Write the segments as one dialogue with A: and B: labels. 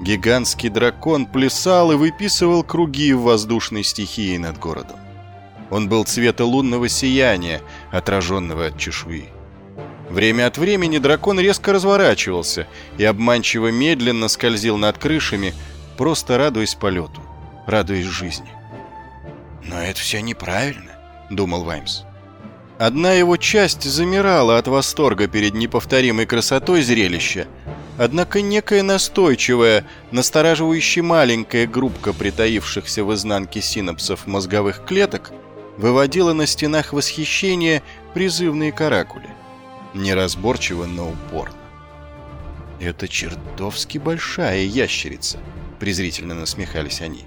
A: Гигантский дракон плясал и выписывал круги в воздушной стихии над городом. Он был цвета лунного сияния, отраженного от чешуи. Время от времени дракон резко разворачивался и обманчиво медленно скользил над крышами, просто радуясь полету, радуясь жизни.
B: «Но это все неправильно», — думал Ваймс.
A: Одна его часть замирала от восторга перед неповторимой красотой зрелища, однако некая настойчивая, настораживающая маленькая группка притаившихся в изнанке синапсов мозговых клеток выводила на стенах восхищения призывные каракули. Неразборчиво, но упорно. «Это чертовски большая ящерица», — презрительно насмехались они.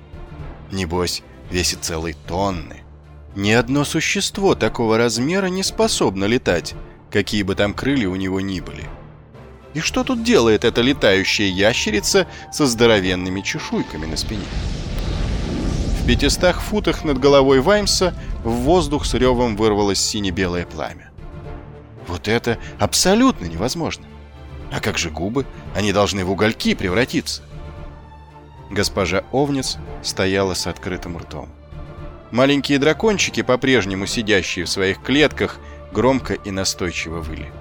A: «Небось, весит целой тонны. Ни одно существо такого размера не способно летать, какие бы там крылья у него ни были. И что тут делает эта летающая ящерица со здоровенными чешуйками на спине? В пятистах футах над головой Ваймса в воздух с ревом вырвалось сине-белое пламя. Вот это абсолютно невозможно. А как же губы? Они должны в угольки превратиться. Госпожа Овнец стояла с открытым ртом. Маленькие дракончики, по-прежнему сидящие в своих клетках, громко и настойчиво выли.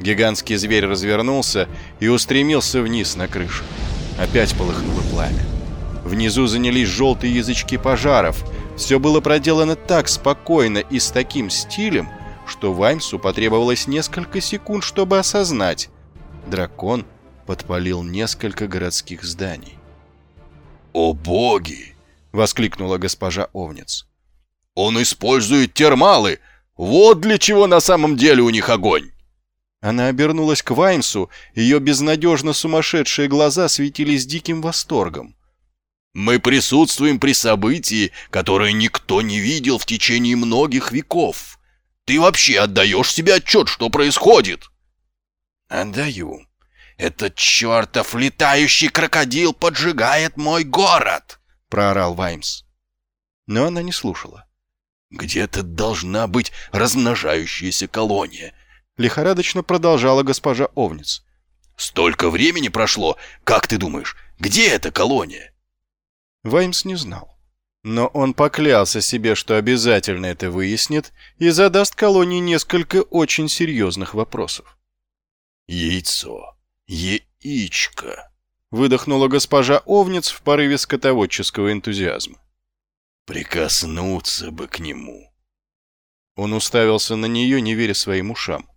A: Гигантский зверь развернулся и устремился вниз на крышу. Опять полыхнуло пламя. Внизу занялись желтые язычки пожаров. Все было проделано так спокойно и с таким стилем, что Ваймсу потребовалось несколько секунд, чтобы осознать. Дракон подпалил несколько городских зданий.
C: «О боги!» — воскликнула госпожа Овнец. «Он использует термалы! Вот для чего на самом деле у них огонь!»
A: Она обернулась к Ваймсу, ее безнадежно сумасшедшие глаза светились диким восторгом.
C: «Мы присутствуем при событии, которое никто не видел в течение многих веков. Ты вообще отдаешь себе отчет, что происходит?»
B: «Отдаю. Этот чертов летающий крокодил поджигает мой город!» проорал Ваймс.
A: Но она не слушала.
C: «Где-то должна быть размножающаяся колония», —
A: лихорадочно продолжала госпожа Овниц.
C: «Столько времени прошло, как ты думаешь, где эта колония?»
A: Ваймс не знал. Но он поклялся себе, что обязательно это выяснит и задаст колонии несколько очень серьезных вопросов.
C: «Яйцо, яичко»,
A: выдохнула госпожа Овниц в порыве скотоводческого энтузиазма.
C: «Прикоснуться бы к нему!»
A: Он уставился на нее, не веря своим ушам.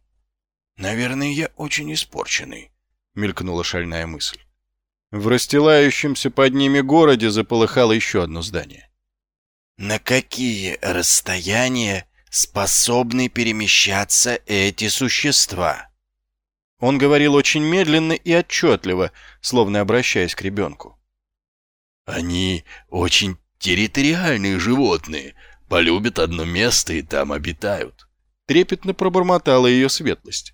B: «Наверное, я очень испорченный», — мелькнула шальная мысль.
A: В расстилающемся под ними городе заполыхало еще одно здание.
B: «На какие расстояния способны перемещаться эти существа?»
A: Он говорил очень медленно и отчетливо, словно обращаясь к ребенку.
C: «Они очень территориальные животные, полюбят одно место и там обитают», —
A: трепетно пробормотала ее светлость.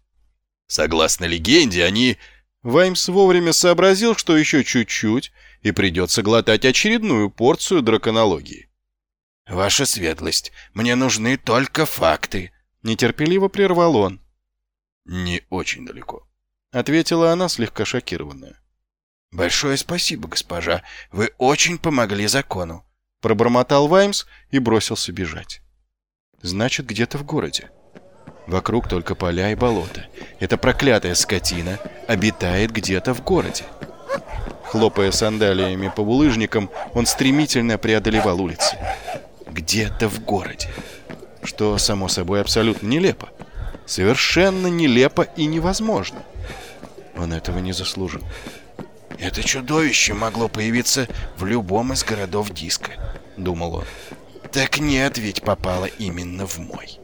C: «Согласно легенде, они...»
A: Ваймс вовремя сообразил, что еще чуть-чуть, и придется глотать очередную порцию драконологии.
B: «Ваша светлость, мне нужны только факты», —
A: нетерпеливо прервал он.
C: «Не очень далеко», —
A: ответила она, слегка шокированная.
B: «Большое спасибо, госпожа. Вы очень помогли закону», —
A: пробормотал Ваймс и бросился бежать. «Значит, где-то в городе. Вокруг только поля и болота. Эта проклятая скотина обитает где-то в городе». Хлопая сандалиями по булыжникам, он стремительно преодолевал улицы. «Где-то в городе». Что, само собой, абсолютно нелепо совершенно нелепо и невозможно. Он этого не заслужил.
B: «Это чудовище могло появиться в любом из городов диска», — думал он. «Так нет, ведь попало именно в мой».